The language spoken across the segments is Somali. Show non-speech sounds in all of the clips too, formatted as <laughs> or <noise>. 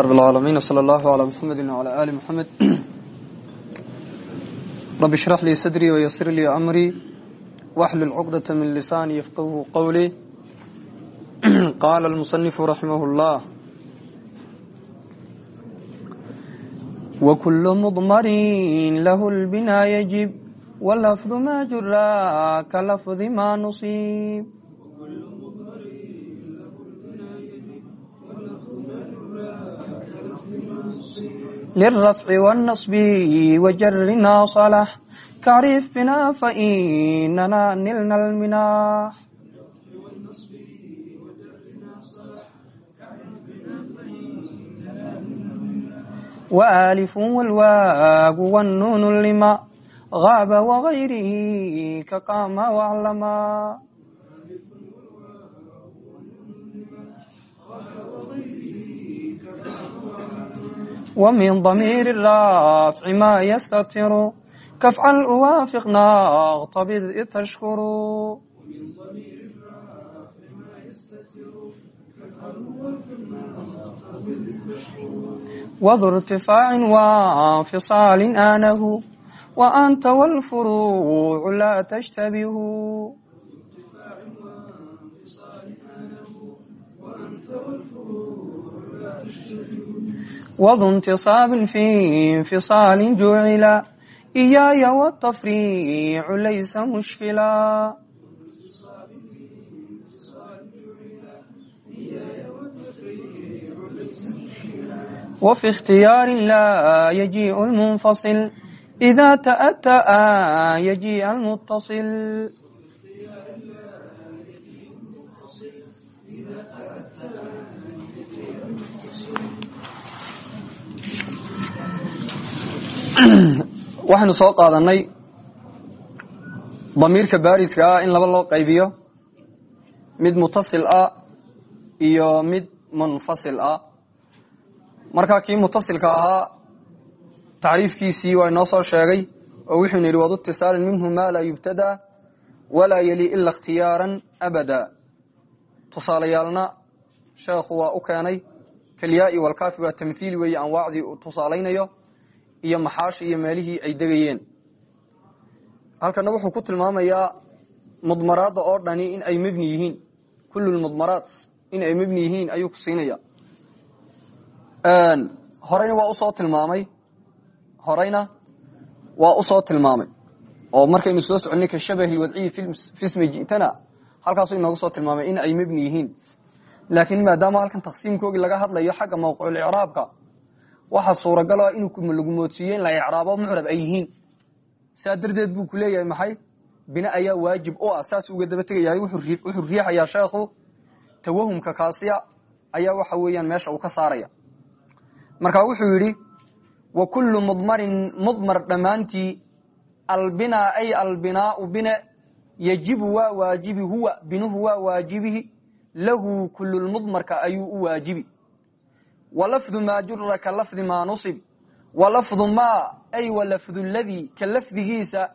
رب العالمين وصلى الله على محمد وعلى آل محمد رب اشرح لي صدري ويسر لي أمري واحلل عقدة من لساني يفقه قولي قال المصنف رحمه الله وكل مضمر له البناء يجب واللفظ ما جرى كلفظ ما نصيب للرفع والنصب وجر ناصلح كعرف بنا فإننا نلنا المناح وآلف والواو والنون لما غاب وغيره كقام وعلما ومن ضمير الرافع ما يستتر كفعل أوافق ناغتبذ إذ تشكر وذو ارتفاع وانفصال آنه وأنت والفروع لا تشتبه وذو انتصاب في انفصال جعل إياي والتفريع ليس مشكلا وفي اختيار لا يجيء المنفصل إذا تأتى يجيء المتصل <clears throat> waxaynu soo qaadanay damiirka baariska ah in laba loo qaybiyo. Mid mutasil ah iyo mid munfasil ah. Markaa kii mutasilka ahaa tacriifkiisii waa inoo soo sheegay oo wuxuuna yidhi wadu itisaalin minhu ma laa yubtada walaa yali ila ikhtiyaaran abada. Tusaalayaalna sheekhu waa u keenay kalyaai walkaafi waa tamhiil weeye anwaacdii tusaalaynayo iyo maxaashi iyo meelihii ay degayeen. Halkana wuxuu ku tilmaamayaa mudmaraadda oo dhani in ay mebni yihiin. Kullu mudmaraat in ay mebni yihiin ayuu ku siinaya horeyna waa u soo tilmaamay. Horeyna waa u soo tilmaamay. Oo markaynu soo soconay ka shabahi lwadciyi fi smi jitana halkaasuu inoogu soo tilmaamay in ay mebni yihiin. Laakiin maadaama halkan taqsiimkoogii laga hadlayo xagga mawqiculicraabka waxaa suuragala inuu lagu moodsiiye in la icraabo mucrab ay yihiin. Saa darteed buu ku leeyahay maxay? Bina ayaa waajib u ah. Saas uga daba tegayahay wuxuu riixayaa sheekhu tawahumka kaasiya ayaa waxa weeyaan meesha uu ka saaraya. Marka wuxuu yidhi wa kullu mudmarin mudmar dhammaantii albinaa ay albinaau bine yajibu waa waajibi huwa binuhu waa waajibihi lahu kululmudmarka ayuu u waajibi walafdu maa jura ka lafdi maa nusib. Walafdu maa ay walafdu ladii ka lafdigiisa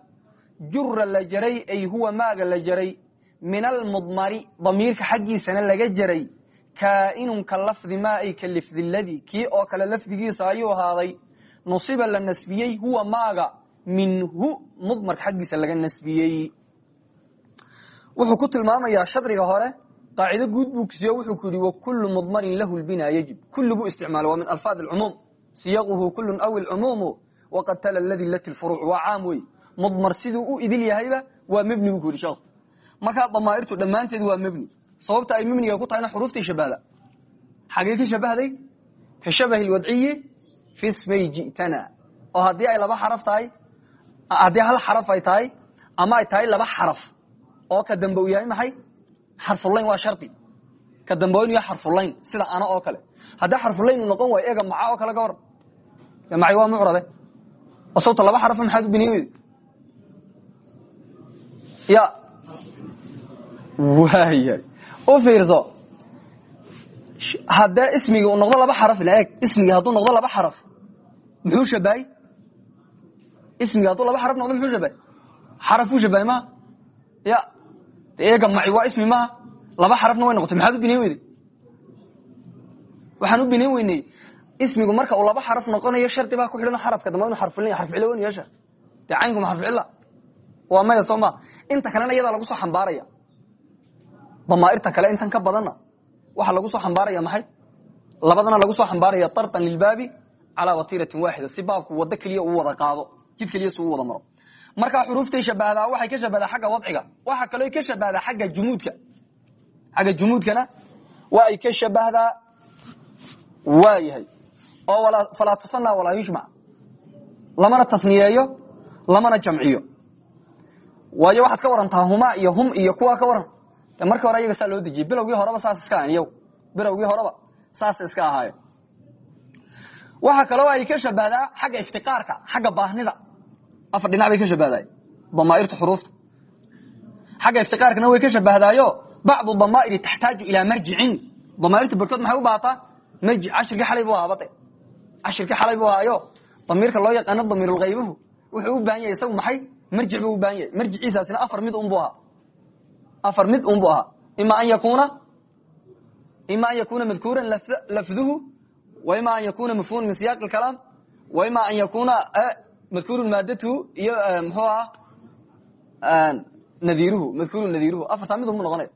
jura la jaray ay huwa maaga la jaray. Min almudmari damiirka xaggiisana laga jaray. Kaainun ka lafdi maa ay ka lafdi ladii kii oo kale lafdigiisa ayuu ahaaday. Nusiba la nasbiyey huwa maaga. Minhu mudmarka xaggiisa laga nasbiyey. Wuxuu ku shadriga hore qaacido guud buu kusiiye wuxuu ku yihi wakulu mudmarin lahu lbina yajib. Kulli buu isticmaala waa min alfaad alcumuum. Siyaquhu kulun aw ilcumuumu waqad tala ladi lati lfuruuc waa caam wey mudmar siduu u idil yahayba waa mebni buu ku yihi sheekhu markaa damaairtu dhammaanteed waa mebni sababta ay mebniga ku tahayna xuruuftii shabahda. Xagee ka shabahday? Ka shabahi lwadciyi fi jitana. Oo haddii ay laba xaraf tahay haddii hal xaraf ay tahay ama ay tahay laba xaraf oo ka dambe u yahay maxay xarfulayn waa shardi. Ka yahay xarfulayn sida ana oo kale. Haddii xarfulayn uu noqon waayo ega maca oo kale ka waran macay waa mucrabe oo sababta laba xarafo maxaad u biniin weyde ya waayahay u fiirso. Haddee ismigi uu noqdo laba xaraf la eeg. Ismigi hadduu noqdo laba xaraf muxuu shabahay ismigi hadduu laba xaraf noqdo muxuu shabahay xaraf buu shabahay maa ya eega maci waa ismi maha laba xarafna way noqotay. Maxaad u binayn weyday? Waxaan u binayn weyney. Ismigu marka uu laba xaraf noqonayo shardi baa ku xidhan xarafka dambe inu xarficilo wan yeesha dee caynku ma xarficilla waa maya soo ma. Inta kalena iyadaa lagu soo xambaaraya. Damaairta kale intan ka badanna waxaa lagu soo xambaaraya maxay? Labadana lagu soo xambaaraya tartan lilbaabi calaa watiratin waaxida. Si baabku wado keliya uu wada qaado jid keliya si uu wada maro markaa xuruuftay shabahdaa waxay ka shabahdaa xagga wadciga. Waxaa kaloo ka shabahdaa xagga jumuudka. Xagga jumuudkana waa ay ka shabahdaa waa yahay. Oo falaa tusanaa walaa yushmac lamana tasniyeeyo lamana jamciyo. Waayo waxaad ka warantaa huma iyo hum iyo kuwa ka waran. De hore iyaga saa loo dejiyey. Bilowgii horeba saas iska ahan iyagu bilowgii horeba saas iska ahaayo waxaa kaloo ay ka shabahdaa xagga iftiqaarka xagga baahnida afar dhinac bay ka shabahday damaairta xuruufta. Xagga iftiqaarkana way ka shabahdaayo bacdu damaa'iri taxtaaju ilaa marjicin damaairta barkood maxay u baahataa marjic cashirkii xalay buu ahaa bade cashirkii xalay buu ahaayo damiirka loo yaqaano damiirulghaybuhu wuxuu u baahan yahay isagu maxay? Marjic buu u baahan yahay. Marjiciisaasina afar mid unbu ahaa. Afar mid unbu ahaa. Ima an yakuna ima an yakuna madkuuran lafduhu wa ima an yakuna mafhuman min siyaaq اkalaam wa ima an yakuna madkuurun maadatuhu iyo mxuu ahaa nadiiruhu madkuurun nadiiruhu. Afartaa mid unbu noqonaya.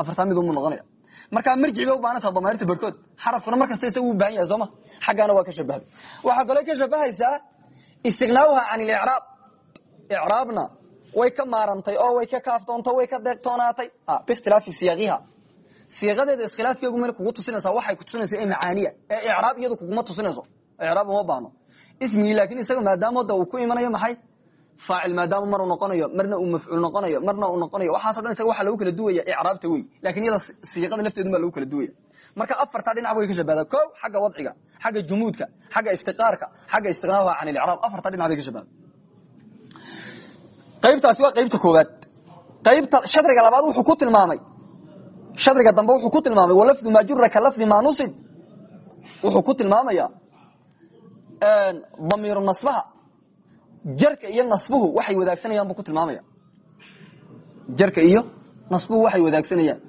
Afartaa mid unbu noqonaya. Markaa marjic bay u baahanaysaa damairta barkood xarafkuna mar kasta isagu u baahan yahay sooma xaggaana waa ka shabahday waxaa kaloo ka shabahaysaa istiqnaauha can ilicraab icraabna way ka maarantay oo way ka kaaftoontay way ka deeqtoonaatay. Bikhtilaafi siyaaqiha siiqadeeda iskhilaafkeegu meel kugu tusinaysaa waxay ku tusinaysa ee macaaniya ee icraab iyadu kuguma tusinayso. Icraab uma baahno ismigii laakiin isaga maadaamoda uu ku imanayo maxay? Faacil maadaama mar noqonayo marna uu mafcuul noqonayo marna uu noqonayo waxaaso dhan isaga waxa lagu kala duwaya icraabta wey laakiin iyada siiqada lafteedun baa lagu kala duwaya. Marka afartaa dhinac way ka shabahdaa ko xagga wadciga xagga jumuudka xagga iftiqaarka xagga istiqnaaha can ilicraab afartaa dhinac bay ka shabahda qaybtaasi waa qaybta koowaad. Qaybta shadriga labaad wuxuu ku tilmaamay. Shadriga dambe wuxuu ku tilmaamay walafdu maa jura ka lafdi maa nusib wuxuu ku tilmaamaya damiiru nasbaha. Jarka iyo nasbuhu waxay wadaagsanayaan buu ku tilmaamaya. Jarka iyo nasbuhu waxay wadaagsanayaan.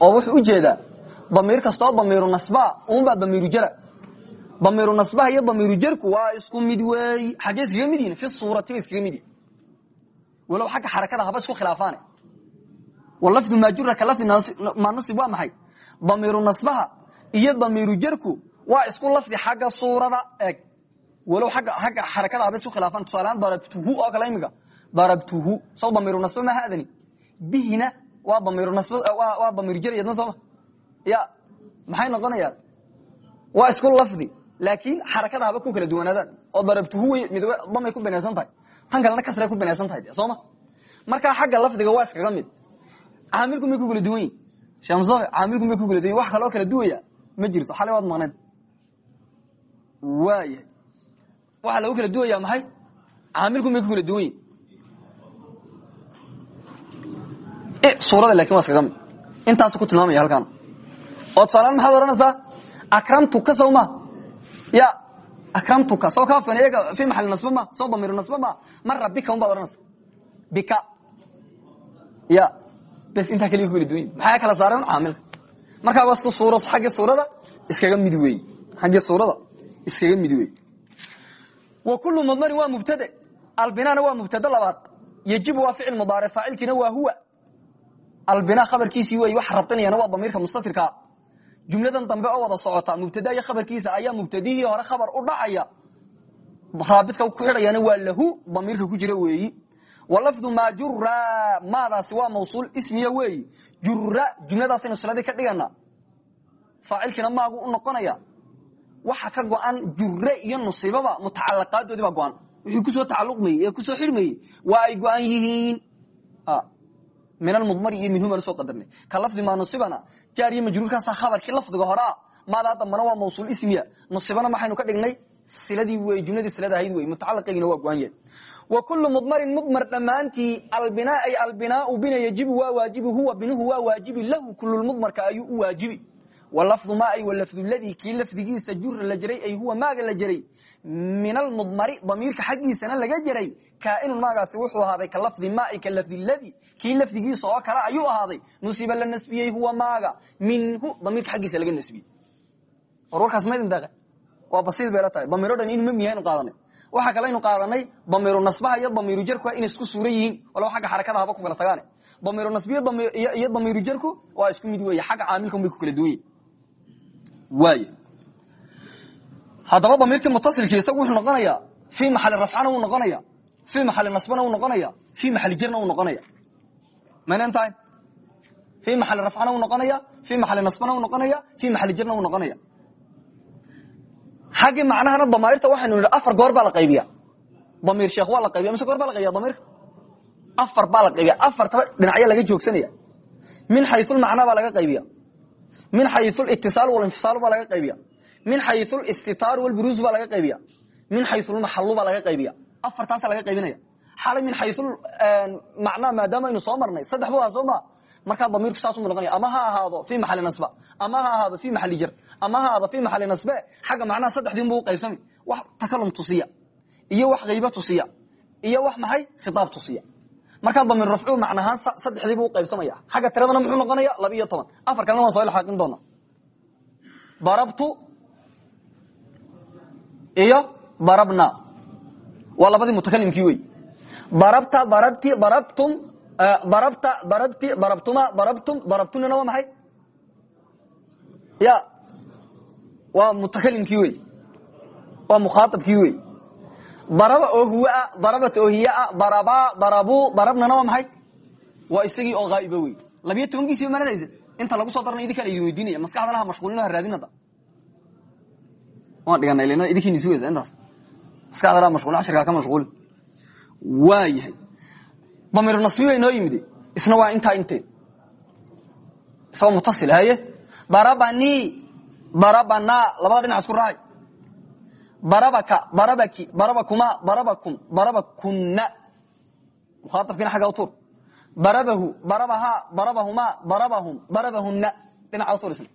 Oo wuxuu u jeedaa damiir kastoo damiiru nasbaha unbaa damiiru jara. Damiiru nasbaha iyo damiiru jarku waa isku mid weey xaggee iskaga mid yihiin fi suurati bay iskaga mid yihiin walow xagga xarakada haba isku khilaafaane. Walafdu maa jura ka lafdi maxay? Damiiru nasbaha iyo damiiru jarku waa isku lafdi xagga suurada eg walow agga agga xarakada haba isku khilaafaan. Tusaalehaan darabtuhu oo kale imika darabtuhu saw damiiru nasba ma haadani. Bihina waa damiiru nasb waa damiiru jar yadna sooma ya maxay noqonayaan? Waa isku lafdi laakiin xarakada ku kala duwanaadaan. Oo darabtuhu mid damay ku binaysan tahay. Tan kalena kasray ku binaysan tahay de sooma markaa xagga lafdiga waa iskaga mid. Caamilku may ku kala duwan yihiin shee mustafa caamilku ku kala duwan yin wax kaloo kala duwaya ma jirto. Xalay waad maqneed waaya waxaa lagu kala duwaya maxay? Caamilku may ku kala duwan yihiin suurada laakiin waa iskaga mid. Intaasu ku tilmaamaya halkaan oo tusaalaan maxaad ohanaysaa akramtuka sow ma ya akramtuka soo kaafkan iyaga fi maxali nasba ma soo damiiru nasba ma. Mara bika un baad ohanaysa bika. Ya bes intaa keliya ku kala duwan yihiin maxaa kala saareen caamilka? Markaa waa xaggii suurada iskaga mid wey xaggii suurada iskaga mid wey wa kulu mudmarin waa mubtade albinana waa mubtade labaad. Yajibu waa ficil mudaaric faacilkiina waa huwa. Albina khabarkiisii wey wax rabinayana waa damiirka mustatirkaa jumladan dambe oo wada mubtada iyo khabarkiisa ayaa mubtadihii hore khabar u dhacaya. Raabidka ku xidhayana waa lahu damiirka ku jira weeyi. Walafdu maa jura maadaasi waa mawsuul ismiya weeyi. Jura jumladaasaynu siladii ka dhigana. Faacilkiina maagu u noqonaya waxa ka go-an jure iyo nusiibaba mutacalaqaadoodii baa go-an. Wixii ku soo tacaluqmayey ee ku soo xidhmayey waa ay go-an yihiin? Min almudmari iyo minhu baan u soo qadarnay. Ka lafdi maa nusibana jaar iyo majruurkaasa khabarkii lafdiga horea maadaa dambana waa mawsuul ismiya nusibana maxaynu ka dhignay? Siladii wey jumladii silada ahayd wey mutacalaqeygina waa go-an wa kulu mudmarin mudmar dhammaantii albinaa ay albinaau bina yajibu waa waajibi huwa binuhu waa waajibi lahu kululmudmarka ayuu u waajibi walafdu ma ay walafdu ladii kii lafdigiisa jura la jaray ay huwa maaga la jaray min almudmari damiirka xaggiisana laga jaray kaainun maagaasi wuxuu ahaaday ka lafdi ma ka lafdi ladii kii lafdigiisa oo kale ayuu ahaaday. Nusiba la nasbiyey huwa maaga minhu damiirka xaggiisa laga nasbiyey. War warkaas maydin waa basiid bayla tahay. Damiiro dhan inu inu qaadanay. Waxaa kale aynu qaadanay damiiru nasbaha iyo damiiru jarku inay isku suura yihiin. Walow xagga xarakada haba ku kala tagaane. Damiiru nasbiyo iyo damiiru jarku waa isku mid weeye. Xagga caamilkan bay ku kala duwan yihiin waay haddaba damiirkii mutasilki isagu wuxuu noqonayaa fii maxali rafcana wuu noqonaya fii maxali nasbana wuu noqonaya fii maxali jarna wuu noqonaya. Maynan tahay fii maxali rafcana wuu noqonaya fii maxali nasbana wuu noqonaya fii maxali jarna wuu noqonaya. Xaggii macnahana damaairta waxaynu nidhi afar goor baa la qaybiya damiir sheekh waa la qaybiya mise goor baa la qaybiya damiirka afar baa la qaybiya afartaba dhinacya laga joogsanaya. Min xayulmacnaa baa laga qaybiya min xayu litisaal walinfisaalu baa laga qaybiya. Min xayu listitaaru walburuusu baa laga qaybiya. Min xayulmaxalu baa laga qaybiya. Afartaasa laga qaybinaya. Xalay min xayu macnaa maadaama aynu soo marnay. Saddex ba waa soo ma. Markaa damiirku saasuu noqonaya ama ha ahaado fii maxali nasba ama ha ahaado fii maxali jar ama ha ahaado fii maxali nasbe xagga macnaha saddexdiin buu uqaybsami wax takalum tusiya iyo wax qaybo tusiya iyo wax maxay? Khitaab tusiya markaa damiir rafcu macnahaan saddexdiibu uqaybsamaya xagga tiradana muxuu noqonaya laba iyo toban. Afar kalena waan soo ilxaaqin doona darabtu iyo darabna. Waa labadii mutakalimkii wey darabta darabti darabtum darabta darabti darabtuma darabtum darabtunina waa maxay? Ya. Waa mutakalimkii wey waa mukhaaabkii wey daraba oo huwaa darabat oo hiyaa darabaa darabuu darabnana waa maxay isagii oo haaiba wey labiyo tobankiisiiba manadaysa inta lagu soo darana idinkaan idin weydiinaya maskaxdana ha mashquulino raadinada. Waan dhiganay lena idinkiin isi weysa intaas. Maskaxdana ha mashquulin ashirkaa ka mashquulin waa yahay nasbi bay noo yimid isna waa intaa inteed isagoo mutasil haye? Darabani darabana labada dhinac isku raacay darabaka darabaki darabakuma darabakum darabakunna mukhaaabkiina xagga utuur. Darabahu darabahaa darabahuma darabahum darabahunna dhinaca utuur isna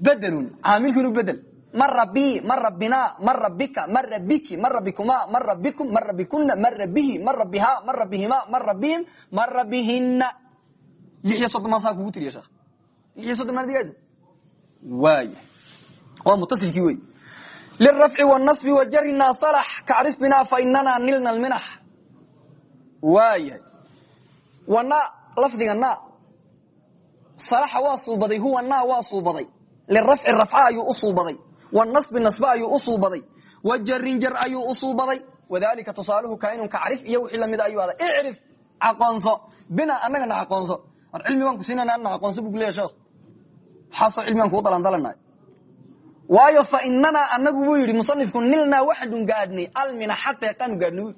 bedelun caamilkiinu bedel mara bi mara bina mara bika mara biki mara bikuma mara bikum mara bikuna mara bihi mara biha mara bihima mara bihim mara bihina lix iyo soddon maasaa kugu tiriya sheekh. Lix iyo soddon maadigaad waaya waa mutasilkii lirafci wاnasbi wajarina salax kacrif bina fainana nilna lminax waayahay wana lafdiga na salaxa waa suubaday huwa na waa suubaday lirafci rafca ayuu u suubaday wnaصbi nasbe ayuu u suubaday wajarin jar ayuu u suubaday wadalika tusaaluhu kainun kacrif iyo wixii lamida ayuu aday icrif aqoonso bina anagana aqoonso war cilmi baan ku siinana ana aqoonso bu kuleya sheekh waxaasoo cilmigaan kuu dalandalanay waayo fa inanaa anagu buu yidhi musanifku nilnaa waxanu gaadhnay alminaxa deeqaanu gaadhnay.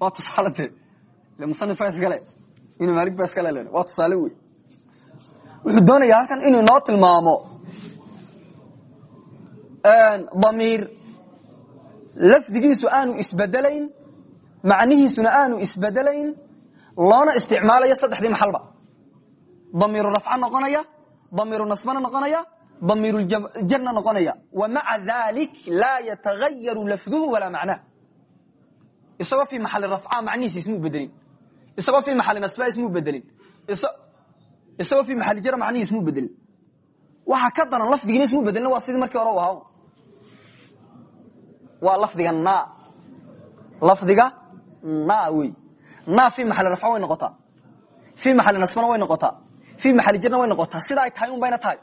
Waa tusaalete ile musanif baa iskale inu maalig baa iskale le waa tusaale wey wuxuu doonayaa halkan inuu inoo tilmaamo damiir lafdigiisu aanu isbedelayn macnihiisuna aanu isbedelayn loona isticmaalayo saddexdii maxalba. Damiiru rafca noqonaya damiiru nasbana noqonaya damiiru jarna noqonaya. Wa maca dalik laa yatagayaru lafduhu walaa macnah isagoo fii maxali rafca macnihiisi ismuu bedelin isagoo fii maxali nasba ismuu bedelin isagoo fii maxali jar macnihi ismuu bedelin waxa ka daran lafdigiina ismuu bedelin waa sidii markii hore u ahaa waa lafdiga na lafdiga na wey na fii maxali rafca way noqotaa. Fii maxali nasbana way noqotaa. Fii maxali jarna way noqotaa. Sida ay tahay un bayna tahay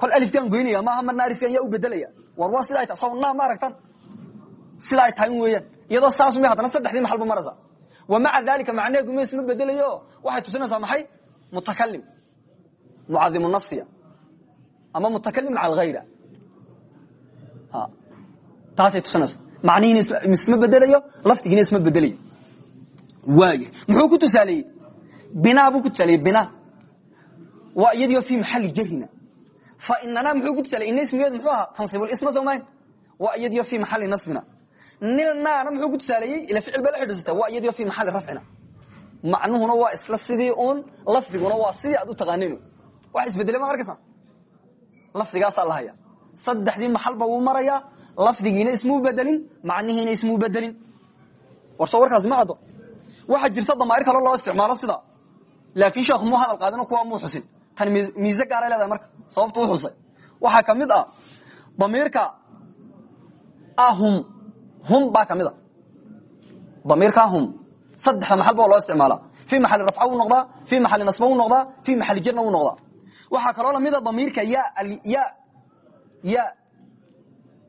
kol alifkaan goynaya maaha marna alifkan yaa u bedelaya war waa sida ay tahay soo na ma aragtan. Sida ay tahay un weeyaan iyadoo saas may haddana saddexdii maxal ba maraysa wa maca dalika macneheedu ma isma bedelayo waxay tusinaysaa maxay? Mutakalim mucadimu nafsiya. Ama mutakalim maca alghayra. Taasay tusinaysa macnihiina isma bedelayo lafdigiina isma bedelayo waaya muxuu ku tusaaleeyey binaa buu ku tusaaleeyey bina waa iyadiyo fii maxali jarina fa inana muxuu ku tusaaley ina ismigeed muxuu ahaa tansibulisma soomayn waa iyadiyo fii maxali nasbina. Nilnaana muxuu ku tusaaleeyey ila ficil bay la xidhiisata waa iyadiyo fii maxali rafcina macnuhuna waa isla sidii uun lafdiguna waa sidii aad u taqaanin wax isbedele maad arkaysaa lafdigaasaa la haya saddexdii maxalba wuu marayaa lafdigiina ismuu bedelin macnihiina ismuu bedelin war soo warkaasi ma caddo. Waxaa jirta damaa'ir kale loo isticmaalo sidaa laakiin sheekhu muu hadal qaadino kuwa muu tan miise gaaray leedahay marka sababtu u xusay waxaa ka mid ah damiirka ahum hum baa ka mid a damiirka hum saddexda maxal ba loo isticmaala fii maxali rafca wuu noqdaa fii maxali nasba wuu noqdaa fii maxali jarna wuu noqdaa. Waxaa kaloo lamida damiirka ya ya ya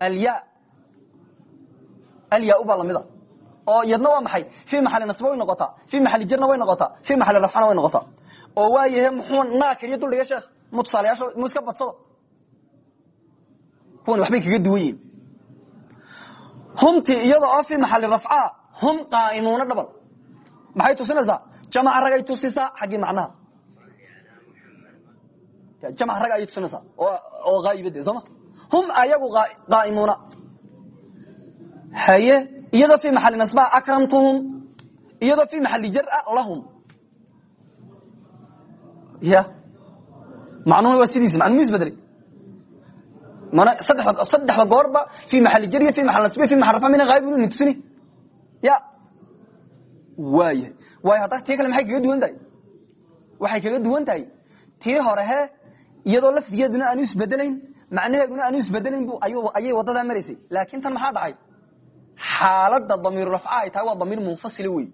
alya alya baa lamida oo iyadna waa maxay? Fii maxali nasba way noqotaa fii maxali jarna way noqotaa fii maxali rafcana way noqotaa oo waayahe muxuu naa keliya duldhiga sheekh mu tusaalayaasha mu iska badsado. Kuwan waxbay kaga duwan yihiin humti iyada oo fii maxali rafca hum qaa'imuuna dhabal maxay tusinaysaa? Jamaca ragay tusisaa xaggii macnaha. Jamac rag ayay tusinaysaa. Oo haayibade sooma hum ayagu qaa'imuuna. Haye iyadoo fii maxali nasba akramtuhum iyadoo fii maxali jara lahum. Ya. Macnuhuna waa sidiisa macnuu isbedelay mana saddexda saddexda goorba fii maxali jarya fii maxal nasbiya fii maxal rafa mina haayib inu tusini ya. Waayahay waayo hadda tii kale maxay kaga duwan tahay? Waxay kaga duwan tahay. Tii hore he iyadoo lafdigeeduna aanu isbedelayn macnaheeduna aanu isbedelayn bu ayay wadadaa maraysay laakiin tan maxaa dhacay xaalada damiiru rafca ay tahay waa damiir munfasila wey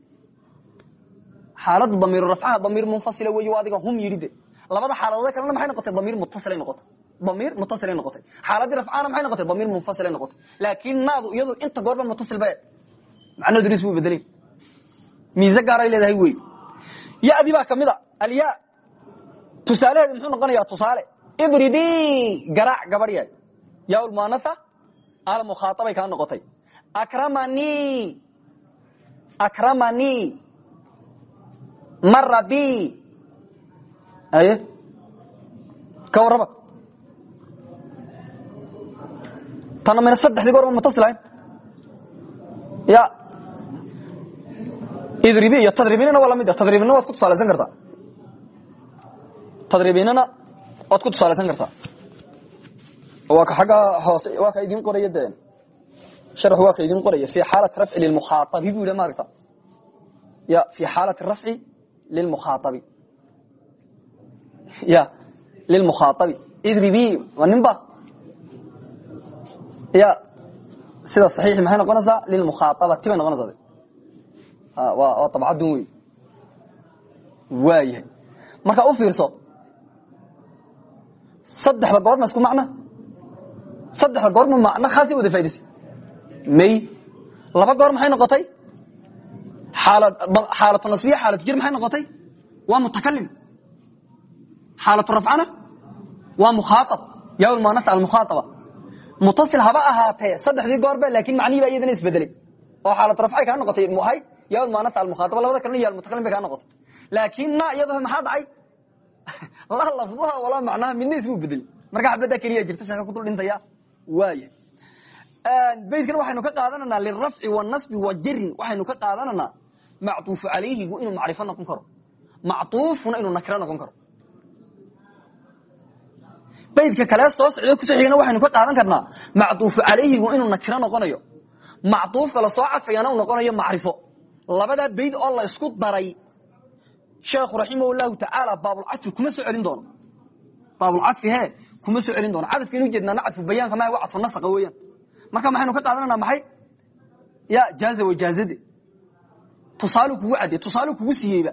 xaalada damiiru rafcaha damiir munfasila wey adiga hum yidhi de. Labada xaaladood kalena maxay noqotay? Damiir mutasilay noqotay. Damiir mutasilay noqotay. Xaaladii rafcana maxay noqotay? Damiir munfasilay noqotay. Laakiin naadu iyadu inta goorba mutasil ba. Macnaheeduna ismu bedelayn miise gaaray leedahay wey yadi baa ka mid a. Alya. Tusaalaheedu muxuu noqonayaa tusaale. Idribi garaac gabadh yahay. Yaa lmuanatha almukhaaabay kaa noqotay akramani. Akramani. Mara bi aye. Ka warraba. Saddexdii goor ma mutasilahayn ya. Idribi iyo tadribinina waa la mid tadribinina waad ku tusaalaysan kartaa. Tadribinina waad ku tusaalaysan kartaa. Waa ka agga hoose waa ka idin qoraya sharx waa ka idin qoraya fi xaalati rafci lilmukhaaabi bu yidhi maaragta. Ya fi xaalati rafci lilmukhaaabi ya lilmukhaaabi idribi waa nin ba ya sida saxiixi maxay noqonaysaa? Lilmukhaaabati bay noqonaysaa de. Waa abcadun wey waayahay marka u fiirso saddexda goor ma isku macna? Saddexda goor ma macno khaasay wada faa'idaysa may? Laba goor maxay noqotay? Xaalatu nasbiya xaalatu jir maxay noqotay? Waa mutakalim xaalatu rafcana? Waa mukhaaab yaa lmuanata almukhaaaba mutasil haba ahaatee saddexdii goorba laakin macnihii baa iyadana isbedelay. Oo xaalatu rafcay kaa noqotay muhay yaa lmuanata almukhaaaba labada kalena ya mutakalim bay kaa noqotay. Laakiin na iyado maxaa dhacay? <laughs> La lafdaha walaa macnaha midna ismu bedeli marka xabaddaa keliya jirta sheeka kudul dhintaya. Waaya baytkan waxaynu ka qaadananaa lirafci wanaصbi wajarin waxaynu ka qaadananaa macuuf alayhigu inuu macrifo noqon karo. Macuufuna inuu nakiro noqon karo. Baydka kale soo socda ku soo waxaynu ka qaadan karnaa macuuf alayhigu inuu nakiro noqonayo. Macuufka la soo cadfayana uu noqonayo macrifo. Labadaa bayd oo la isku daray sheekhu raximah llahu tacaala baabulcadfi kuma soo celin doono. Baabulcadfi he kuma soo celin doono. Cadafka inu jeednaana cadfu bayaanka mah waa cadfu nasaqa weeyaan marka maxaynu ka qaadananaa maxay? Ya jaaza wajaazade tusaalu kugu cadde tusaalu kugu siiyeyba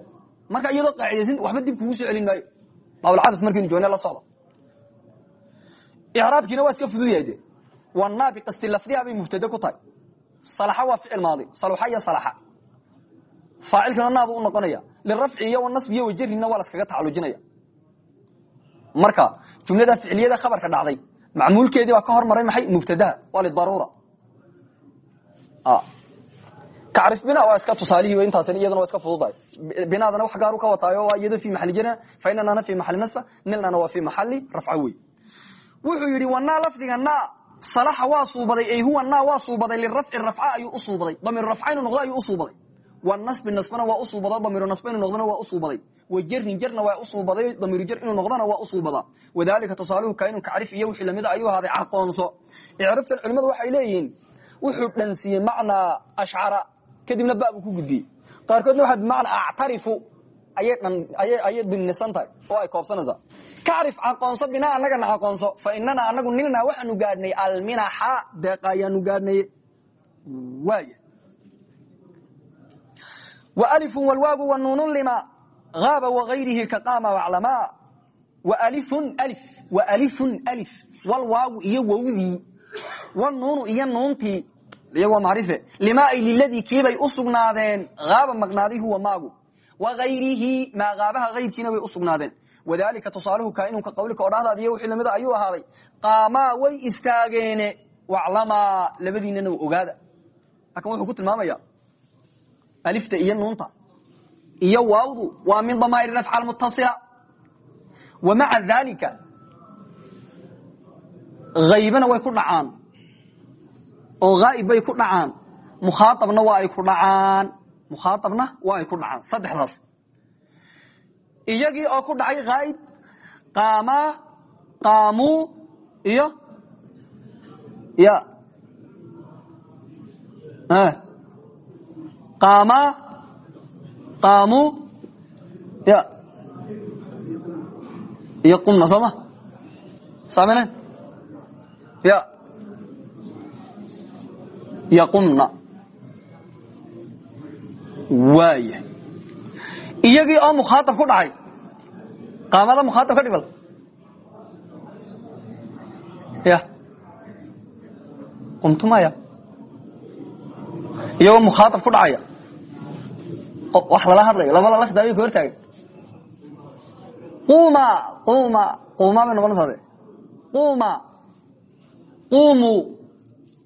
marka iyadoo qaacidaysan waxba dib kugu soo celin maayo. Baabulcadf markaynu joogna la socdo. Icraabkiina waa iska fudud yahay de waa naabi qasti lafdiha bay mubtade ku tahay. Salaxa waa ficil maadi saluxa iyo salaxa. Faacilkana naadu u noqonaya. Lirafci iyo wanasbi iyo wajarina waa laskaga tacalujinaya. Marka jumlada ficiliyada khabarka dhacday macmuulkeedii baa ka hormaray maxay? Mubtadaha waa lidaruura tacriif bina waa iska tusaalihii intaas iyaduna waa iska fududahay. Binaadana wax gaaru ka wataayo waa iyado fi maxali jana fainanana fi maxali nasba nilnana waa fi maxali rafca wey wuxuu yidhi wanaa lafdiga naa salaxa waa suubaday ay huwa naa waa suubaday lirafci rafca ayuu u suubaday damiir rafca inuu noqdo ayuu u suubaday wanasbi nasbana waa usuubada damiiru nasba inuu noqdona waa usuubaday wajarin jarna waa usuubaday damiiru jar inuu noqdona waa usuubadaa wadalika tusaaluhu kainun kacrif iyo wixii lamida ayuu ahaaday aqoonso. Icriftan culimadu waxay leeyihiin wuxuu dhansiiyey macnaa ashcara kadibna ba buu ku gudbiyey. Qaarkoodna waa bimacnaa actarifu ayay dimnisan tahay oo ay koobsanaysaa. Kacrif aqoonso binaa anagana aqoonso fa inana anagu nilnaa waxaanu gaadhnay alminaxa deeqa ayaanu gaadhnay. Waaya walifu walwaagu wanuunu lima aaba wagayrihi kaqaama waclamaa walifun alif walwaagu iyo wowdii wanuunu iyo nuuntii iyagoo macrife lima ay liladii kiibay u sugnaadeen aaba maqnaaday huwa maagu. Waayrihi maa qaabaha ayrkiina way u sugnaadeen. Wadalika tusaaluhu kaainun ka qawlika odhahdaad iyo wixii lamida ayuu ahaaday. Qaamaa way istaageene waclamaa labadiinana ogaada. Lakin wuxuu ku tilmaamaya alifta iyo nuunta iyo waawdu waa min damaa'ir rafca mutasila wa maca dalika haybana way ku dhacaan oo haa'ib ku dhacaan mukhaaabna waa ay ku dhacaan mukhaaabna waa ay ku dhacaan saddexdaas iyagii oo ku dhacay haa'ib qaamaa qaamuu iyo ya qaamaa qaamuu ya. Iyo qumna sooma. Saaminen ya. Yaqumna waaya iyagii oo mukhaaab ku dhacay. Qaamada mukhaaab ka dhibal ya. Qumtumaya. Iyagoo mukhaaab ku dhacaya wax lala hadlayo laba lala khitaabiy ka hortaagay. Quma quma quma bay noqonaysaa de quma qumuu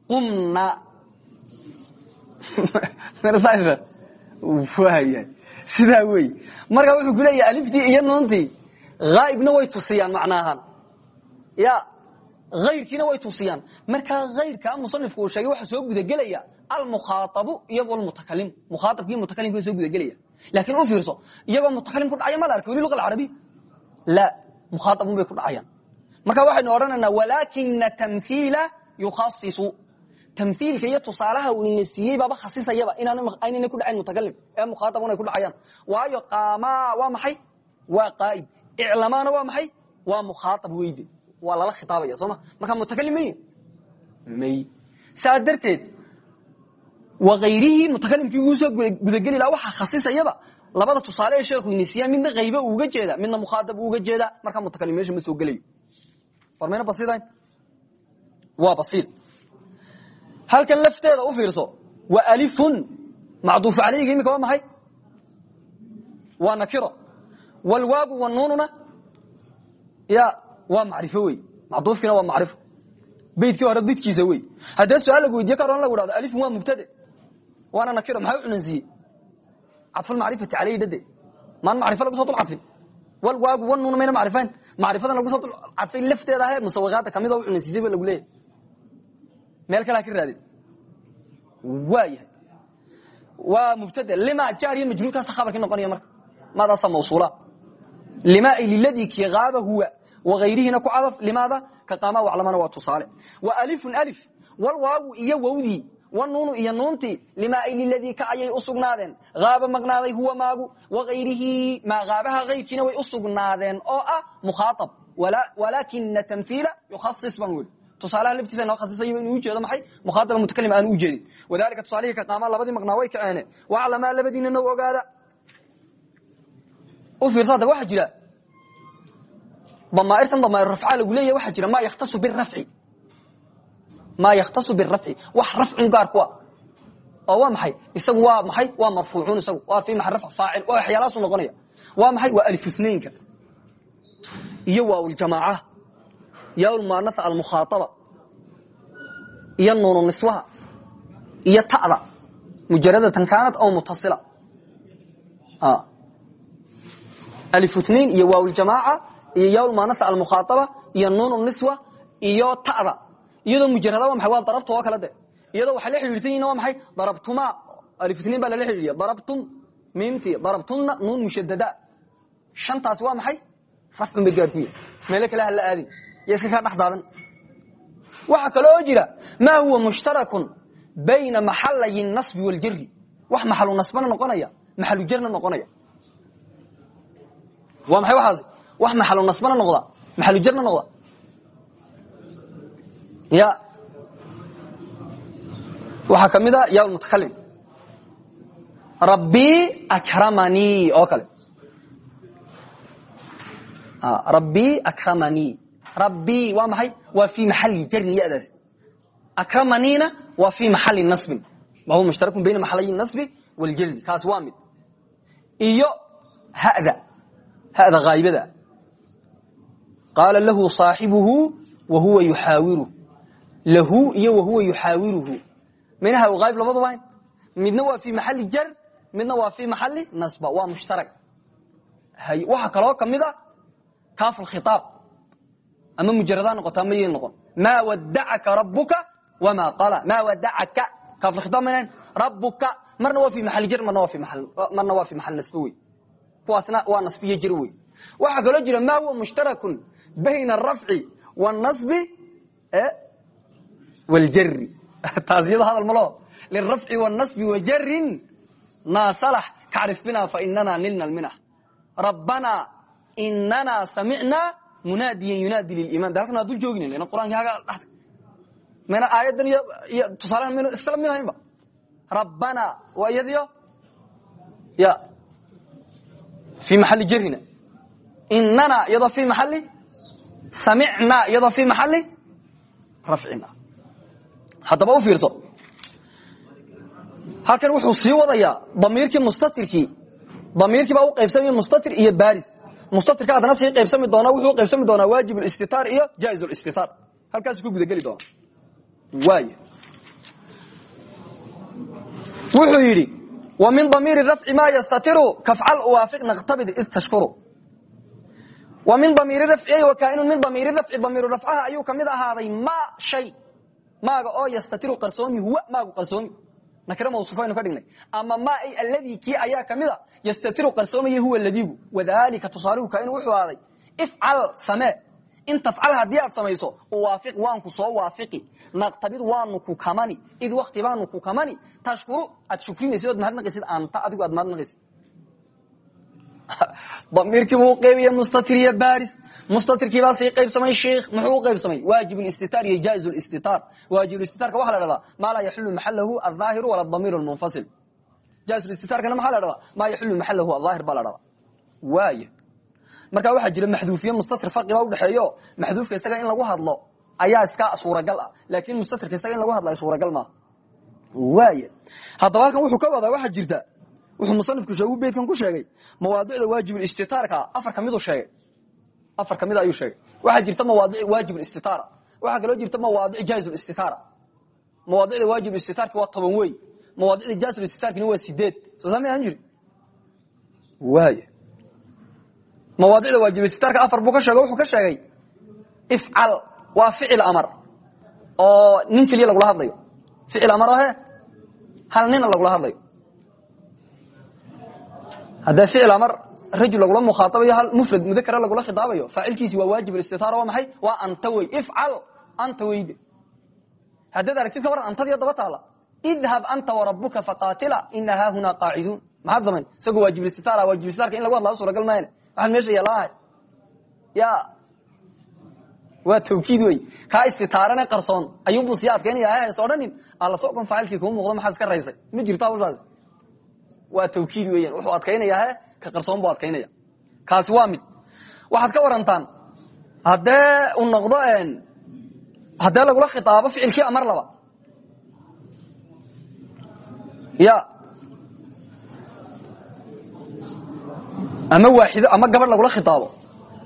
qumna. <laughs> Waaya sidaa wey marka wuxuu ku leeyahay aliftii iyo nuuntii haa'ibna way tusiyaan macnaahan. Ya hayrkiina way tusiyaan. Markaa hayrkaa musanifku uu sheegay waxa soo gudagelaya almukhaaabu iyo wlmutakalim mukhaaabkii mutakalimka soo gudagelaya laakiin u fiirso iyagoo mutakalim ku dhacaya ma la arka weli luqa alcarabiya la mukhaaabun bay ku dhacayaan marka waxaynu odhanaynaa walaakina tamhiila yukhasisu tamhiilka iyo tusaalaha uu ina siiyey baaba khasisayaba inaynana ku dhacayn mutakalim ee mukhaaabun ay ku dhacayaan waayo qaamaa waa maxay waa qaa'ib iclamaana waa maxay waa mukhaaab weyde waa lala khitaabaya sooma markaa mutakalim mayin may saa darteed wakayrihii mutakalimkii uu soo gudageli laha waxaa khasisayaba labada tusaale ee sheekhu ina siiya midna haybe uuga jeeda midna mukhaaab uuga jeeda markaa mutakalim meesha ma soo gelayo. War mayna basiidayn waa basiid halkan lafteeda u fiirso wa alifun macduufu calayga imika waa maxay? Waa nakiro. Walwaagu wanuununa ya waa macrifo wey macduufkiina waa macrifo. Beydkii hore didkiisa wey haddee su'aal lagu weydiye ka ohan lagu hahdo alifun waa mubtade waana nakiro maxaa u cunansiiyey cadfulmacrifati caleyhi dhade maan macrifo lagu soo dul cadfin walwaagu wanuuna mayna macrifayn macrifadan lagu soo dul cadfay lafteeda ahe musawiqaadda ka mid oo u cunansiisay ba lagu leeyahay meel kalea ka raadin waa yahay waa mubtade lima jaar iyo majruurkaasa khabarkii noqonaya marka maadaasa mawsuula lima ay liladii kii haaba huwa wagayrihina ku cadaf limaada ka qaama waclamana waa tusaale wa alifun alif walwaagu iyo wowdii wanuunu iyo nuuntii lima ay liladii ka ayay u sugnaadeen haaba maqnaaday huwa maagu wagayrihi maa haabaha hayrkiina way u sugnaadeen oo ah mukhaaab walaakina tamhiila yukhasis baan weli tusaalaha laftiisa noo khasisaya inuu ujeedo maxay? Mukhaataba mutakalim aan u jeedin. Wadalika tusaalihii ka qaamaa labadii maqnaa way kaceene waclamaa labadiina now ogaada. U fiirsa hadda waxaa jira. Damaairtan damaa'ir rafca lagu leeyahy waxaa jira maa yakhtasu birafci maa yakhtasu birafci wax rafcun gaar kuwa oo waa maxay? Isagu waa maxay? Waa marfuucun isagu. Waa fi maxa rafc faacil. Waa waxyaalahaasu noqonaya. Waa maxay? Waa alifusnaynka iyo waawljamaacaha yawlmuanaa almukhaaaba iyo nuunu niswaha. Iyo ta'da. Mujaradatan kaanat aw mutasila alifusnayn iyo waawljamaaca iyo yawlmuanaa almukhaaaba iyo nuunu niswa. Iyo ta'da iyadoo mujarada waa maay waa darabta oo kale de. Iyadoo waxay la xidhiirsan yihiin waa maxay? Darabtuma alifusnayn baa lala xidhiiriya darabtum miimti darabtunna nuun mushadada shantaasi waa maxay? Rafcun bay gaar ku yihi meelo kale hala aadin. Yo iska kaa dhex daadan. Waxaa kale oo jira maa huwa mushtarakun bayna maxalayi nasbi waljari wax maxalu nasbana noqonaya maxalu jarna noqonaya. Waa maxay waxaas wax maxalu nasbana noqda maxalu jarna noqda ya. Waxaa ka mid a ya mutakalim. Rabbii akramanii oo kale. Rabbii akramanii rabbii waa maxay? Waa fi maxali jarin yadaas akramaniina waa fi maxali nasbin ma huwa mushtarakun bayna maxalayi nasbi waljari kaas waa mid. Iyo hada. Hada haayibada qaala lahu صaaxibuhu wa huwa lahu iyo wahuwa yuxaawiruhu minaha hayb labaduba midna waa fi maxali jar midna waa fi maxali nasba waa mushtarag waxaa kaloo ka mid a kaaf khiaab ama mujarada noqota ama y noqon. Maa wadacaka rabuka wama qala. Maa wadacaka kaafkhiaab rabuka marna waa fi maali jar marna waa fi maal nasb wey. Kuwaasna waa nasbiyo jir wey. Waxaa kaloo jira ma huwa mushtarakun bayna arafci wاnasbi wاljari taas iyado hadal malo lirafci wاnasbi wajarin naasalax kacrif bina fainana nilna lminax rabbana inana samicna munaadiyan yunaadi liliman de halkan waa dul joogin quraanki haga mayna aayadan iyo tusaalahan mayna isla mid ahaynba rabbana waa iyadiyo ya fi maxali jarina inana iyadoo fi maxali samicna iyadoo fi maxali rafcina haddaba u fiirso. Halkan wuxuu sii wadayaa damiirkii mustatirkii. Damiirkii baa u qaybsamaya mustatir iyo baris mustatirka adna sii qaybsami doona wuxuu qaybsami doonaa waajib listitaar iyo jaiz listitaar halkaasu ku gudageli doona. Waay wuxuu yidhi wa min damiiri rafci ma yastatiru kafcal uwaafiq naqtabid id tashkuru. Wa min damiiri rafci wa kaainu min damiiri rafci damiiru rafcaha ayuu ka mid ahaaday ma shay maaga oo yastatiru qarsoomi huwa maagu qarsoomi nakira mawsuufaynu ka dhignay. Ama ma ay alladii kii ayaa ka mid a yastatiru qarsoomaya huwa ladiigu wadalika tusaalihu kaainu wuxuu ahaaday ifcal samee in tafcal haddii aad samayso uwaafiq waanku soo waafiqi. Naqtabid waanu ku kamani. Id wakti baanu ku kamani. Tashkuru aad shukrinaysid ood mahadnaqaysid anta adigu aad mahadnaqaysid <laughs> damiirkiibuu uqeybiya mustatir iyo baris mustatirkiibaa sii qaybsamay sheikh muxuu u qaybsamay waajib listitaar iyo jaiz listitaar waajib listitaarka waxaa la dhahdaa maa laa yaxulu maxalahu alظaahiru wala damiir lmunfasil jaiz listitaarkana maxaa la dhahdaa maa yaxulu maxalahu alظaahir baa la dhahdaa waaya markaa waxaa jira maxduufiye mustatir farqibaa udhexeeyo maxduufka isaga in lagu hadlo ayaa iska suuragal ah laakin mustatirka isaga in lagu hadla suuragal maaha. Waaya haddaba halkan wuxuu ka wadaa waxaa jirta wuxuu musanifku sheegu beydkan ku sheegay mawaadicda waajibulistitaarka afar kamiduu sheegay. Afar ka mid ayuu sheegay. Waxaa jirta mawaadic waajibulistitaara waxaa kaloo jirta mawaadic jaizulistitaara mawaadicda waajibulistitaarki waa toban wey. Mawaadicda jaizulistitaarkina waa sideed. Soo saama ahan jiri? Waaya mawaadicda waajibulistitaarka afar buu ka sheego wuxuu ka sheegay ifcal waa ficil amar oo nin keliya lagula hadlayo. Ficil amar oo he hal nina lagula hadlayo haddee ficil amar rajul lagula mukhaabayo hal mufrad mudakara lagula khidaabayo faacilkiisi waa waajib istitaara waa maxay? Waa anta wey ifcal anta weyde haddaad aragtid ka waran antadiyo daba taala. Idhab anta warabuka faqaatila ina haahunaa qaaciduun. Maxaad samayn? Isagoo waajib istitaara waajib istitaarka in lagu hadlaa suuragal maayne waxaan meesha yaalahay ya. Waa tawkiid wey kaa istitaarane qarsoon. Ayuunbuu sii adkaynaya hays odhanin. Alla socon faacilkii kuma muuqdo maxaad iska raysay? Ma jirto hawshaasi waa tawkiid weyan wuxuu adkaynaya he ka qarsoon buu adkaynaya. Kaasi waa mid. Waxaad ka warantaan haddee u noqdo haddee lagula khitaabo ficilkii amar laba. Ya ama waaxido ama gabadh lagula khitaabo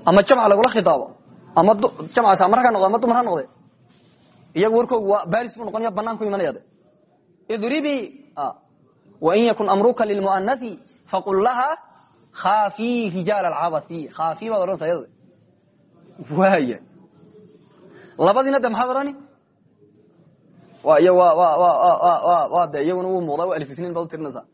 ama jamc lagula khitaabo ama jamcaas amar ha noqde ama dumar ha noqde. Iyagu warkoogu waa baris buu noqonaya banaan ku imanaya de. Idribi wain yakun amruka lilmuanathi faqul laha khaafii rijaal alcabathi khaafii baad odhanaysa yadade waaya labadiina de maxaad odhani? Waa de iyaguna wuu muuqda alifisniin baad u tirinaysaa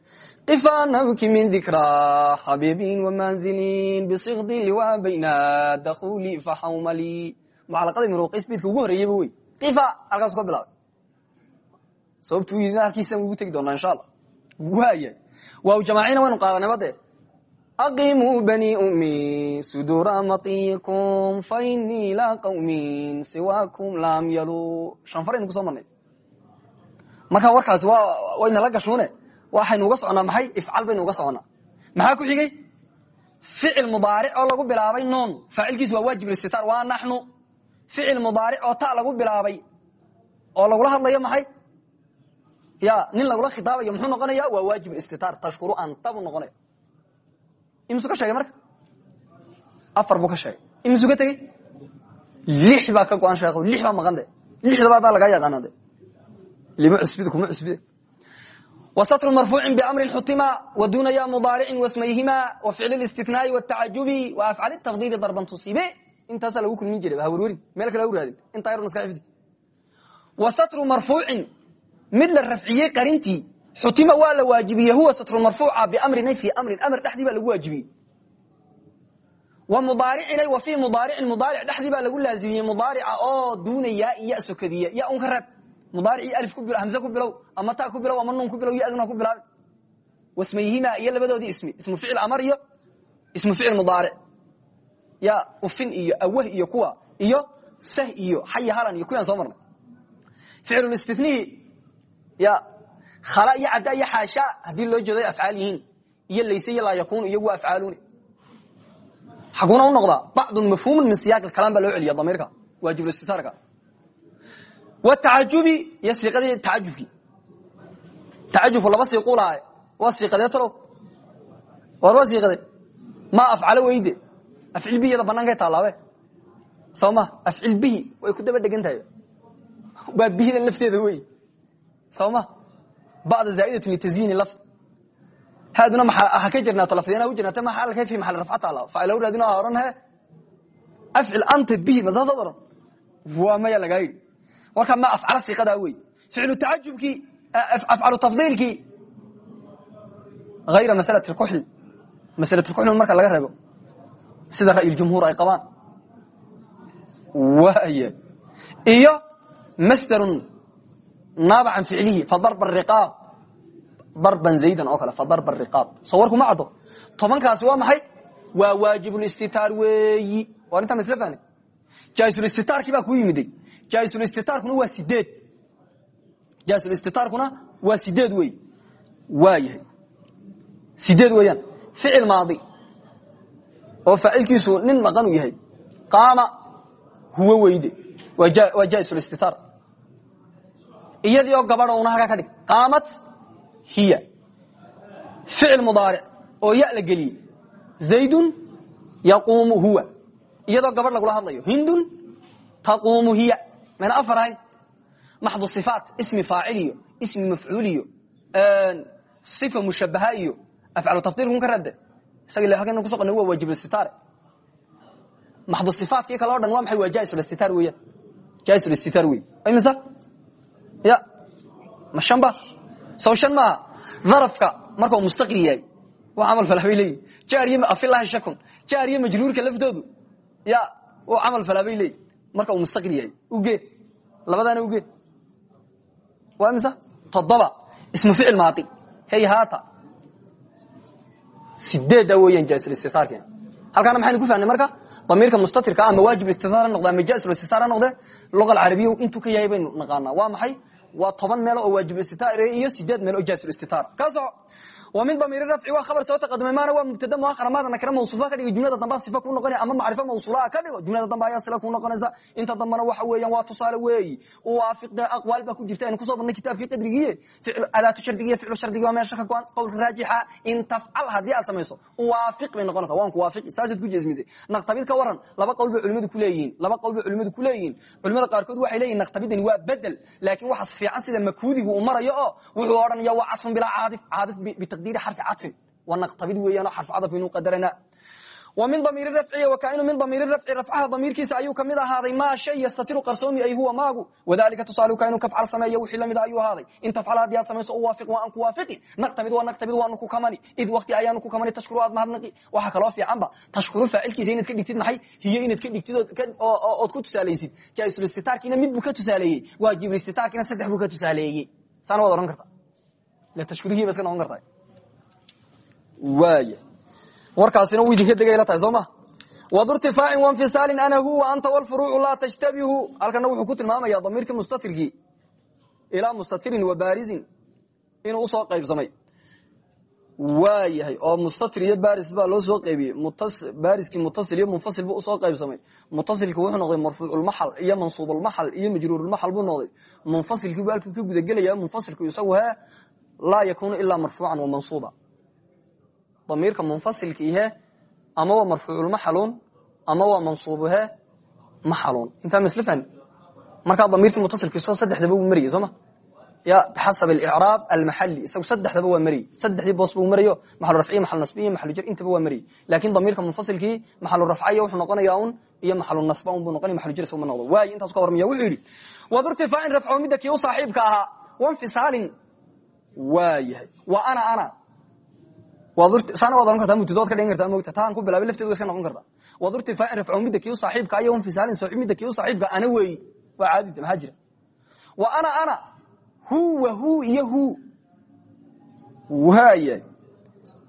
qifaa nabki min dikraa xabiibin wamanzilin bisikdi liwa bayna dakhuli faxawmali mucalaqada imruqays beedka ugu horeeyeyba wey qifa halkaasu ka bilaabay. Sababtu halkiisan ugu tegi doonaa insha allah waaya waaw jamaacina waynu qaadanayba de aqimuu bani ummi suduura matiikum fainii laa qawmin siwaakum lam yalu. Shanfaraynu ku soo marnay. Marka warkaasi waynala gashuune waxaynu uga soconaa maxay ifcal baynu uga soconaa maxaa ku xigay? Ficil mudaaric oo lagu bilaabay noon. Faacilkiisu waa waajib istitaar waa naxnu. Ficil mudaaric oo ta lagu bilaabay. Oo lagula hadlayo maxay ya nin lagula khitaabayo muxuu noqonaya waa waajib istitaar tashkuru anta buu noqonaya imisu ka sheegay marka afar buu ka sheegay imisu ka tegey lix baa ka go-an sheekh lix baa maqan de lixdaba adaa lagaa yaqaana de lima cusbide kuma cusbide وsطر مرفوع بأمر xtima وduna ya مضاaرع واسmayhima وفعل الاsتiثناء والتacajubi وأفعل التفضيل ضربا tuصibe intaasa lagu kulmin jiray hawrwrin meel kale hawraadin intaa yar iska xifdi وsطر مرفوuعin mid la rafciyey qarintii xutima waa la waajibiye huwa satru marfuuca bimrin fii amrin amar dhexdii baa lagu waajibiyey. Wa mudaaricina wa fii mudaaricin mudaaric dhexdii baa lagu laazimiyey mudaarica oo duuna yaa iyo ya sokadiya ya un ka reeb mudaaricii alif hamse ku bilow ama ta ku bilow ama nuun ku bilow iyo agna ku bilaab wasmayihimaa iyo labadoodii ismi ismu ficil amar iyo ismu ficil mudaaric. Ya ufin iyo awah iyo kuwa iyo sah iyo xayi halan iyo kuyaan soo marnay. Ficlulistinii ya khala iyo cadda iyo xaasha haddii loo jeedo afcaal yihiin. Iyo layse iyo laa yakunu iyagu waa afcaaluni xaguna u noqdaa bacdun mafhuumun min siyaaq kalaan baa loo celiya damiirka waajibulistitaarka wtacajubi iyo siiqadii tacajubkii tacajubku laba siiqu lahay waa siiqadee talow war waa siiqade ma afcalo weyde? Afcil bihiyada banaanka taalaabe soo ma afcil bihi way ku daba dhegan tahay. Waa bihida lafteeda wey soo ma bada zaaidatu litazini lafd haaduna ha ka jirnaato lafdina u jirnaata maxalka fi maxal rafca taala facil raadina oran he afcil anta bihi masaasad oran waa maya lagaa yidhi warka ma afcal siiqadaa wey. Ficlu tacajubkii afcalu tafdiilkii ayra maslati kuxl maslatukuxl marka laga reebo sida ra'yljumhuur ay qabaan. Waay iyo masderun naaba can ficlihi fadarba riqaab darban zaydan oo kale fadarba riqaab soo warku ma caddo tobankaasi waa maxay waa waajibulistitaar weeyi war intaa masl fahne jaisulistitaarkii baa kuu yimiday jaisulistitaarkuna waa sideed jaisulistitaarkuna waa sideed wey waa yahay sideed weeyaan ficil maadi oo faacilkiisu nin maqan u yahay qaama huwo weyde waa jaisulistitaar iyadii oo gabadho una halkaa ka dhig qaamat hiya. Ficil mudaaric oo ya la geliyey zaydun yaquumu huwa. Iyadoo gabadh lagula hadlayo hindun taquumu hiya. Mayna afar ahayn. Maxdu ifaat ismi faacil iyo ismi mafcuul iyo ifa mushabaha iyo afcalu tafdiilkun ka reebde isaga halkan kuso qona waa waajibulistitaar maxdu ifaatkii kale o dhan waa maxay? Waa jaisulistitaar weeyaan. Jaisulistitaar wey imisa ya ma shan ba sow shan maaha darafka markau mustaqil yahay. Waa camal falaa bay leeyihiin jaariyo afilahi shakun. Jaariyo majruurka laftoodu? Ya u camal falaa bay leeyihiin marka uu mustaqil yahay. Ugee labadaana ugee waa imisa? Toddoba. Ismu ficil maadi. Hey haata. Sideedda weeyaan jaisulistitaarkeena halkaana maxaynu ku fahnay marka? Damiirka mustatirka ama waajib istitaar ha noqde ama jaisulistitaar ha noqde? Luga alcarabiya intuu ka yahay baynu naqaanaa. Waa maxay waa toban meel oo waajib istitaar iyo sideed meel oo jaisulistitaar soco min damiir rafci waa khabar soo taqadumay maana waa mubtada muakhara maada nakira mawsuufa ka dhigo jumlada dambaa sifa kuu noqonaya ama macrifo mawsuulaa ka dhigo jumlada dambe ayaa sila kuu noqonaysa. Inta dambana waxa weeyaan waa tusaale weeyi. Uwaafiqde aqwaal baa ku jirta aynu ku soo badnay kitaabkii qadrigiye adaatu shardiga iyo ficlu shardiga waa meesha ka go-an qowlka raajixa in tafcal haddii aad samayso uwaafiq bay noqonaysa waan ku waafiqi saasaad ku jeesmisay naqtabid ka waran laba qowl bay culimadu ku leeyihiin laba qowl bay culimadu ku leeyihiin. Culimada qaarkood waxay leeyihiin naqtabidani waa bedel laakiin waa bitaqdiiri xarfi cadfin wnaqtabid weeyaan xarfu cadaf inuu qadarana wa min damiiri rafci wakainu min damiiri rafci rafcaha damiirkiisa ayuu ka mid ahaaday maa shay yastatiru qarsoomi ay huwa maagu wadalika tusaale kainu kafcal sameeyo wixii lamida ayuu ahaaday in tafcal haddii aad samayso uwaafiq waa aan ku waafiqi naqtabid waa naqtabid waanu ku kamani id waqti ayaanu ku kamani tashkuru aad mahadnaqi waxaa kaloo fiicanba tashkuru faacilkiisa inaad ka dhigtid maxay hiyo inaad ka dhigtid ood ku tusaalaysid jaisulistitaarkiina mid buu ka tusaaleeyey waajibulistitaarkiina saddex buu ka tusaaleeyey saana waad ohan karta tashkurihiiba iska noqon karta waaya warkaasina wuu idinka degayla tahay soo ma? Wadu irtifaacin wainfisaalin ana huwa anta wlfuruucu laa tashtabihu. Halkana wuxuu ku tilmaamaya damiirkii mustatirkii ilaa mustatirin wa baarizin inuu u soo qaybsamay. Waa yahay oo mustatir iyo baris baa loo soo qaybiyey. Bariskii mutasil iyo munfasil buu u soo qaybsamay. Mutasilki wuxuu noqday marfuuculmaxal iyo mansuubulmaxal iyo majruurulmaxal buu noqday. Munfasilkii buu halkii ka gudagelaya munfasilku isagu he laa yakunu ilaa marfuucan wa damiirka munfasilkiihe ama waa marfuuculmaxalun ama waa mansuubuhe maxalun intaa masl fahmi markaa damiirkii mutasilkiisoo saddexdaba wuu marayey soo ma? Ya bixasab icraab almaxali isagu saddexdaba waa marayey saddexdii boos buu marayo maxalu rafciy maxal nasbiy maxalu jar intaba waa marayey laakin damiirka munfasilkii maxalu rafcaya wuxuu noqonaya un iyo maxalu nasba un buu noqonaya maxalu jar isuma noqdo. Waayo intaasu ka warmaya wuxuu yidhi wadu irtifaacin rafco midda kii u saaxiibka ahaa wainfisaalin waa yahay wa ana ana waad mubtidood ka dhigan kartaa mogta taan ku bilaabay lafteed wa iska noqon kartaa wadu irtifaacin rafco midda kii u saaxiibka iyo infisaalin sooci midda kii u saaxiibka ana weeyi waa caadida maxaa jira? Wa ana ana. Huwa hu iyo hu. Waaya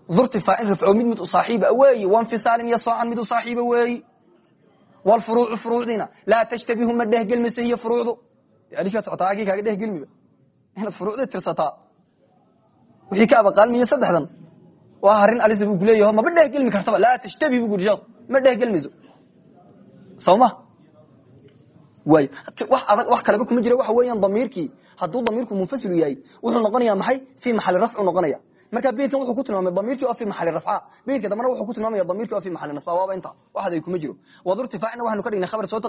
durtifaacin rafco mid mid u saaxiiba weeyi wainfisaalin iyo soocan mid u saaxiiba weeyi wlfuruucu furuucdiina. Laa tashtabihu ma dhehgelmayso hiyo furuucdu. Alifkaad socotaa agii kaaga dhehgelmiba inaad furuucda tirsataa. Wixii ka abaqaalmiyo saddexdan waa harin alisa buu kuleeyaho maba dhehgelmi kartaba? Laa tashtabi bu guri sheekhu ma dhehgelmayso soma way. Wax adag wax kaleba kuma jira. Waxa weeyaan damiirkii hadduu damiirku munfasilu yahay wuxuu noqonaya maxay? Fii maxali rafcu noqonaya marka beydkan wuxuu ku tilmaamay damiirkii oo fi maxali rafca. Beydka dambana wuxuu ku tilmaamaya damiirkii oo fi maxali nasba waaba inta waxaday kuma jiro. Wadu irtifaacina waxaynu ka dhignay khabar soo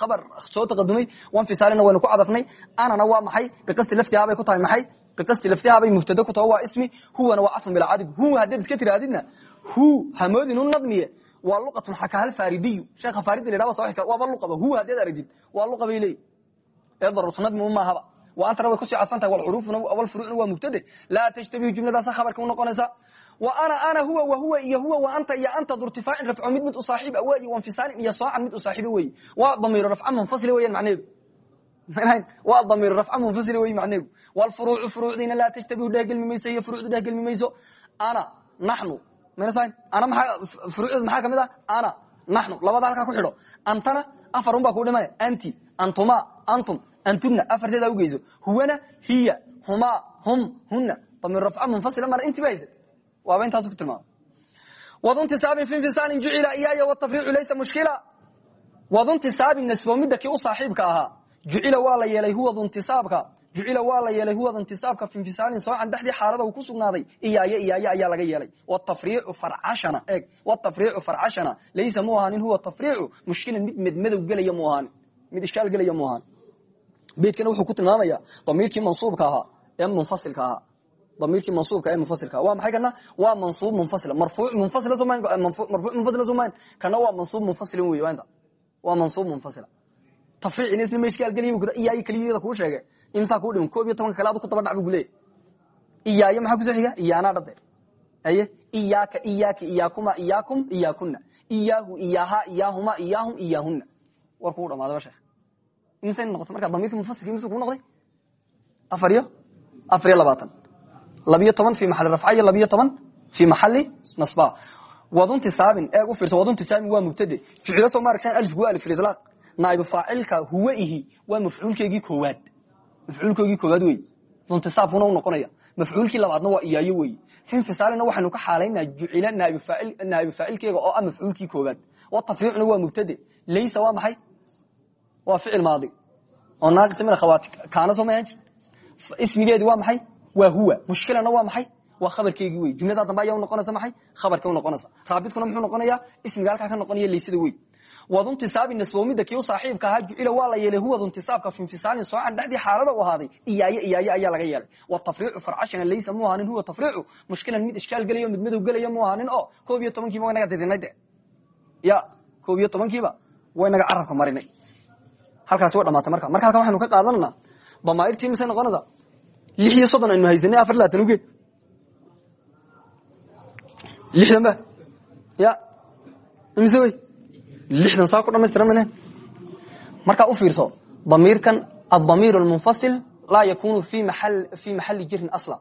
khabar soo taqadumay wanfisaalina waynu ku cadafnay. Anana waa maxay? Biqasti laftihaa bay ku tahay maxay? Biqasti laftihaa bay mubtada ku taho waa ismi. Huwana waa cadfun bilcadib hu haddaad iska tiraadidna hu hamoodin u nadmiye. Waa luqatun xakahal faridiyu sheekha faridi la yidhahda waaba luqaba. Hu haddaad aragtid waa luqa bay leeyi ee darurtu nadmi maahaba antana way ku sii cadfan tahay wlfuruucna waa mubtade laa tashtabihu jumladaasa khabarka u noqonaysa wa ana ana huwa wa huwa iyo huwa wa anta iyo anta durtifaacin rafco mid mid u saaxiiba weyi wanfisaalin iyo soocan mid u saaxiiba weyi waa damiiru rafca munfasila weyan macneedu <laughs> waa damiiru rafca munfasila wey macneedu wlfuruucu furuucdiina laa tashtabihu dhehgelmi mayso iyo furuucdu dhehgelmi mayso ana naxnu ana maa furuucdeed maxaa ka mid ah ana naxnu labada halkaa ku xidho antana afar un baa kuu dhimana anti antuma antum antuna afarteeda ugeyso huwana hiya huma hum huna damir rafca munfasila mara inti ba haysa waaba intaasu ku tilmaama wadu ntisaabin fi infisaalin jucila iyaaya watafriicu laysa mushkila wadu ntisaabin nasboomidda kii u saaxiibka ahaa jucila waa la yeelay huwa duntisaabka jucila waa la yeelay huwa duntisaabka fi infisaalin soocan dhexdii xaalada uu ku sugnaaday iyaayo iyaayo ayaa laga yeelay watafriicu farcashana eeg watafriicu farcashana laysa mu ahaanin huwa tafriicu mushkilan mid medmadow gelaya mu ahaanin mid ishkaal gelaya mu ahaanin beydkana wuxuu ku tilmaamaya damiirkii mansuubka ahaa ee munfasilka ahaa. Damiirkii mansuubka ee munfasilka. Waa maxay kana? Waa mansuub munfasila. Marfuuc munfasila somaan marfuuc munfasila somaan kana waa mansuub munfasilan wey inta waa mansuub munfasila. Tafriicina isna ma ishkaal geliya kura sheege imsaa kuu dhiman. Koob iyo tobanka kale adu ku daba dhac bu kuleeyahy iyaayo maxaa ku soo xiga? Iyaanaa dhade aye iyaaka iyaaka iyaakuma iyaakum iyaakuna. Iyaahu iyaaha iyaahuma iyaahum iyaahuna war kuu dhamaadaba sheekh imise noqoto. Marka damiirka munfasilka imise kuu noqday? Afar iyo? Afar iyo labaatan. Labiyo toban fi maxali rafca iyo labiyo toban fi maxali nasba. Waduntisaabin eeg u fiirso waduntisaabin waa mubtade jucilo soo maaragsan alif gu alif lidlaaq naaibu faacilka huwa ihi waa mafcuulkeygii koowaad. Mafcuulkeygii koowaad wey duntisaabkuna u noqonaya. Mafcuulkii labaadna waa iyaayo wey fi infisaalina waxaynu ka xaalaynaa jucila naa'ibu faacilkeega oo ah mafcuulkii koowaad. Watafriicuna waa mubtade laysa waa maxay waa ficil maadi. Oo naaqis min akhawaati kaana soo mahan jir. Ismigeedi waa maxay? Waa huwa. Mushkilana waa maxay? Waa khabarkeygii wey. Jumlada dambe ayaa unoqonaysa maxay? Khabarka unoqonaysa raabidkuna muxuu noqonayaa ismiga halkaa ka noqonaya laysada wey. Waduntisaabi nasboomidda kii u saaxiibka ahaa jucila waa la yeelay huwa duntisaabka fi infisaalin soocan dhexdii xaalada u ahaaday. Iyaayo iyaayo ayaa laga yeelay. Watafriicu farcashana laysa mu ahaanin huwa tafriicu. Mushkilan mid ishkaal gelayo mid madow gelaya mu ahaanin. Oo koob iyo tobankiiba waynaga didinay de. Ya koob iyo tobankiiba waynaga carabka marinay halkaasi way dhamaatay. Marka marka halkan waxaynu ka qaadananaa damaairtii misay noqonaysaa lix iyo soddon aynu haysanay afar labaatan uge lixdan ba? Ya. Imise wey? Lixdan saa ku dhamaystiran malen markaa u fiirso damiirkan adamiir lmunfasil laa yakunu fi maxali jarin asla.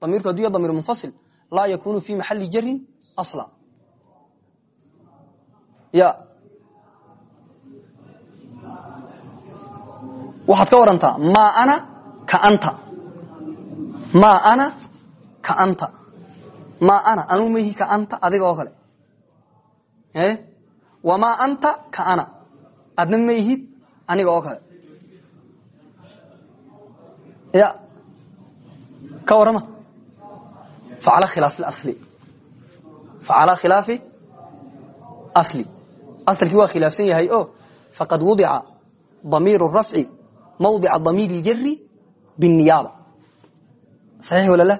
Damiirku hadduu ya damiir munfasil laa yakunu fi maxali jarin asla. Ya waxaad ka warantaa ma ana ka anta. Ma ana ka anta. Ma ana anuu mahi ka anta adiga oo kale wamaa anta ka ana. Adna ma ihid aniga oo kale. Ya. Ka warama facala khilaafi asli facala khilaafi asli. Asalkii waa khilaafsan yahay o faqad wudica damiir rafci mawdica damiir iljari biniyaaba saxiix wala la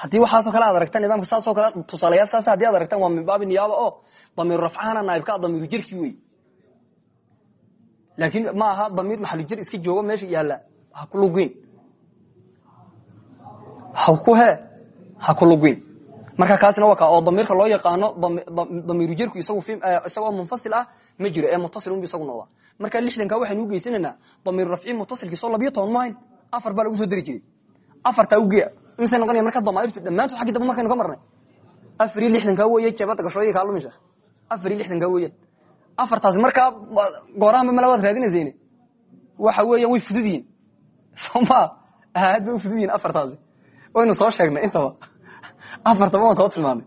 haddii waxaasoo kale aad aragtaan nidaamka saasoo kale tusaalayaal saas haddii aad aragtaan waa min baabi niyaaba oo damiiru rafcahana naaibkaa damiiru jirkii wey laakiin ma aha damiir maxalujir iska joogo meesha yaalla ha ku lugeyn ha ku he ha ku lugeyn marka kaasina waa oo damiirka loo yaqaano damiiru jarku isagu isagoo munfasil ah ma jiro ee mutasil unbu isagu noqda marka lixdanka waxaynu ugeysanaynaa damiir rafci mutasilkiisoo labiyo toban mahayn afar baa lagu soo dari jiray. Afartaa ugeya imisay noqonaya marka damaairtu dhammaantood xaggi dambe markaynu ka marnay. Afar iyo weeye jeebada gashooyadii kaa lumi sheekh afar iyo lixdanka weeyaan afartaasi markaa goorahanba mala waad raadinaysayne waxa weeyaan way fudud yihiin <laughs> aad bay u fudud yihiin waynu soo sheegnay intaba afartaba waan soo tilmaamay.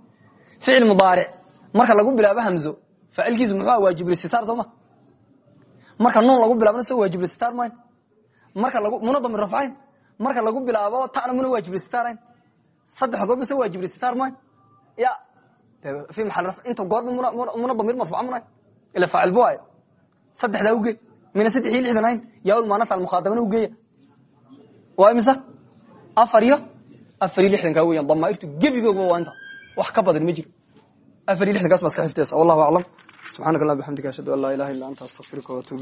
Ficil mudaaric marka lagu bilaabo hamzo faacilkiisu muxuu ah waajibulistitaar soo ma? Marka nuun lagu bilaabona so waajibulistitaar mayn marka muna damir rafcayn? Marka lagu bilaabo tana muna waajibulistitaarayn saddex goorba so waajibulistitaar mayn ya fi maal inta goorba muna damir marfuuca ila faacil bu ayo saddexdaa uge mina saddex iyo lixdan ahayn yaawul maanata almukhaadabana ugeeya waa imisa? Afar iyo afar iyo lixdankaa weyan damaairtu gebigoogba waa inta wax ka badan ma jiro afar iyo lixdankaas baa iska xifteesa wallahu aclam subxanak allah bxamdika ashhadu an laa ilaha illa anta astaqfiruka watuub